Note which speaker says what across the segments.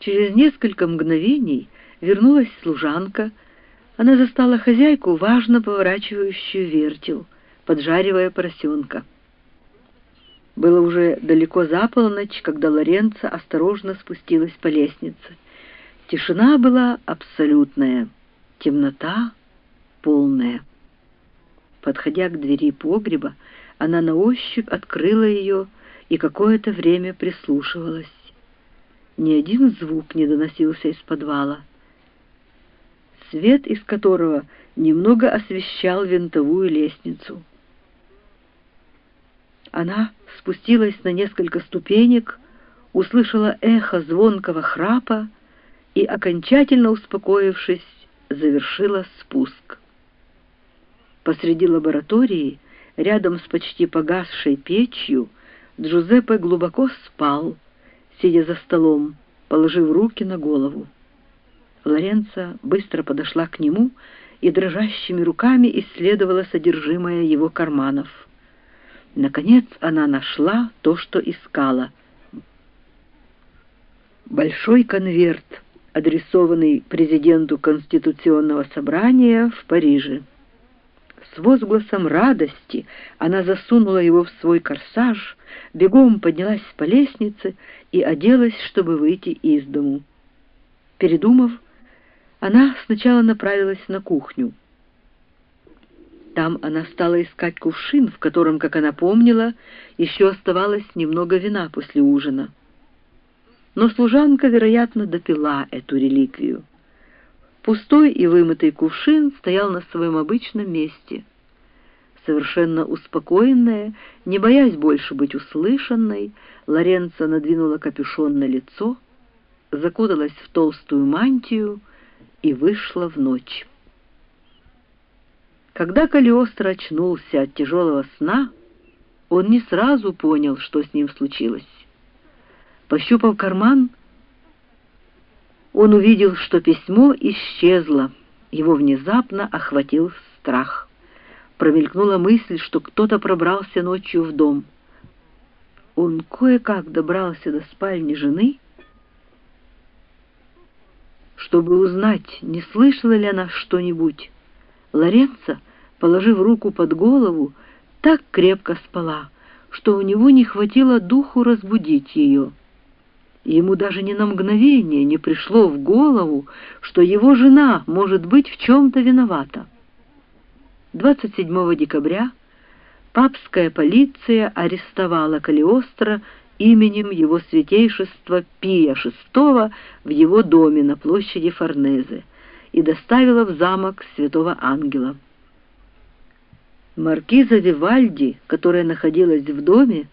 Speaker 1: Через несколько мгновений вернулась служанка. Она застала хозяйку, важно поворачивающую вертел, поджаривая поросенка. Было уже далеко за полночь, когда Лоренца осторожно спустилась по лестнице. Тишина была абсолютная, темнота полная. Подходя к двери погреба, она на ощупь открыла ее и какое-то время прислушивалась. Ни один звук не доносился из подвала, свет из которого немного освещал винтовую лестницу. Она спустилась на несколько ступенек, услышала эхо звонкого храпа и, окончательно успокоившись, завершила спуск. Посреди лаборатории, рядом с почти погасшей печью, Джузеппе глубоко спал, сидя за столом, положив руки на голову. Лоренца быстро подошла к нему и дрожащими руками исследовала содержимое его карманов. Наконец она нашла то, что искала. Большой конверт, адресованный президенту Конституционного собрания в Париже. С возгласом радости она засунула его в свой корсаж, бегом поднялась по лестнице и оделась, чтобы выйти из дому. Передумав, она сначала направилась на кухню. Там она стала искать кувшин, в котором, как она помнила, еще оставалось немного вина после ужина. Но служанка, вероятно, допила эту реликвию. Пустой и вымытый кувшин стоял на своем обычном месте. Совершенно успокоенная, не боясь больше быть услышанной, Лоренцо надвинула капюшон на лицо, закуталась в толстую мантию и вышла в ночь. Когда Калиостро очнулся от тяжелого сна, он не сразу понял, что с ним случилось. Пощупав карман, он увидел, что письмо исчезло. Его внезапно охватил страх. Промелькнула мысль, что кто-то пробрался ночью в дом. Он кое-как добрался до спальни жены, чтобы узнать, не слышала ли она что-нибудь. Лоренцо, положив руку под голову, так крепко спала, что у него не хватило духу разбудить ее. Ему даже ни на мгновение не пришло в голову, что его жена может быть в чем-то виновата. 27 декабря папская полиция арестовала Калиостро именем его святейшества Пия VI в его доме на площади Форнезе и доставила в замок Святого Ангела. Маркиза Вивальди, которая находилась в доме,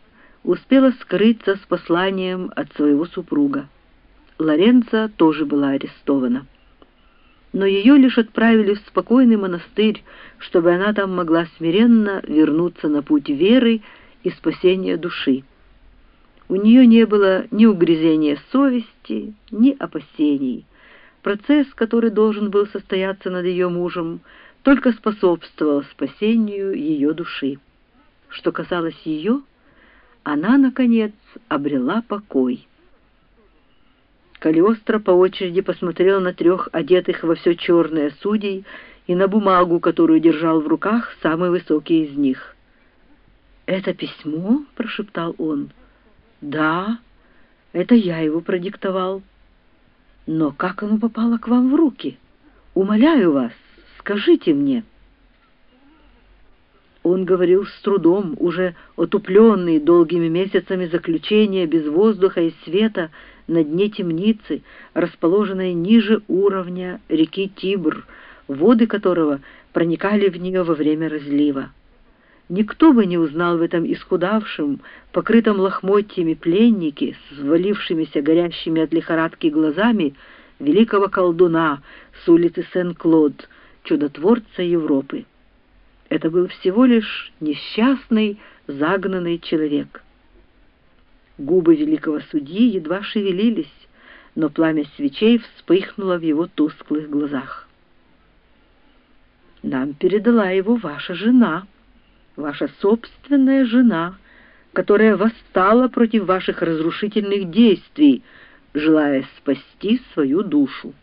Speaker 1: успела скрыться с посланием от своего супруга. Лоренца тоже была арестована. Но ее лишь отправили в спокойный монастырь, чтобы она там могла смиренно вернуться на путь веры и спасения души. У нее не было ни угрызения совести, ни опасений. Процесс, который должен был состояться над ее мужем, только способствовал спасению ее души. Что касалось ее, она, наконец, обрела покой. Калиостро по очереди посмотрел на трех одетых во все черное судей и на бумагу, которую держал в руках самый высокий из них. «Это письмо?» — прошептал он. «Да, это я его продиктовал. Но как оно попало к вам в руки? Умоляю вас, скажите мне». Он говорил с трудом, уже отупленный долгими месяцами заключения без воздуха и света на дне темницы, расположенной ниже уровня реки Тибр, воды которого проникали в нее во время разлива. Никто бы не узнал в этом исхудавшем, покрытом лохмотьями пленнике с горящими от лихорадки глазами великого колдуна с улицы Сен-Клод, чудотворца Европы. Это был всего лишь несчастный, загнанный человек. Губы великого судьи едва шевелились, но пламя свечей вспыхнуло в его тусклых глазах. «Нам передала его ваша жена, ваша собственная жена, которая восстала против ваших разрушительных действий», — желая спасти свою душу.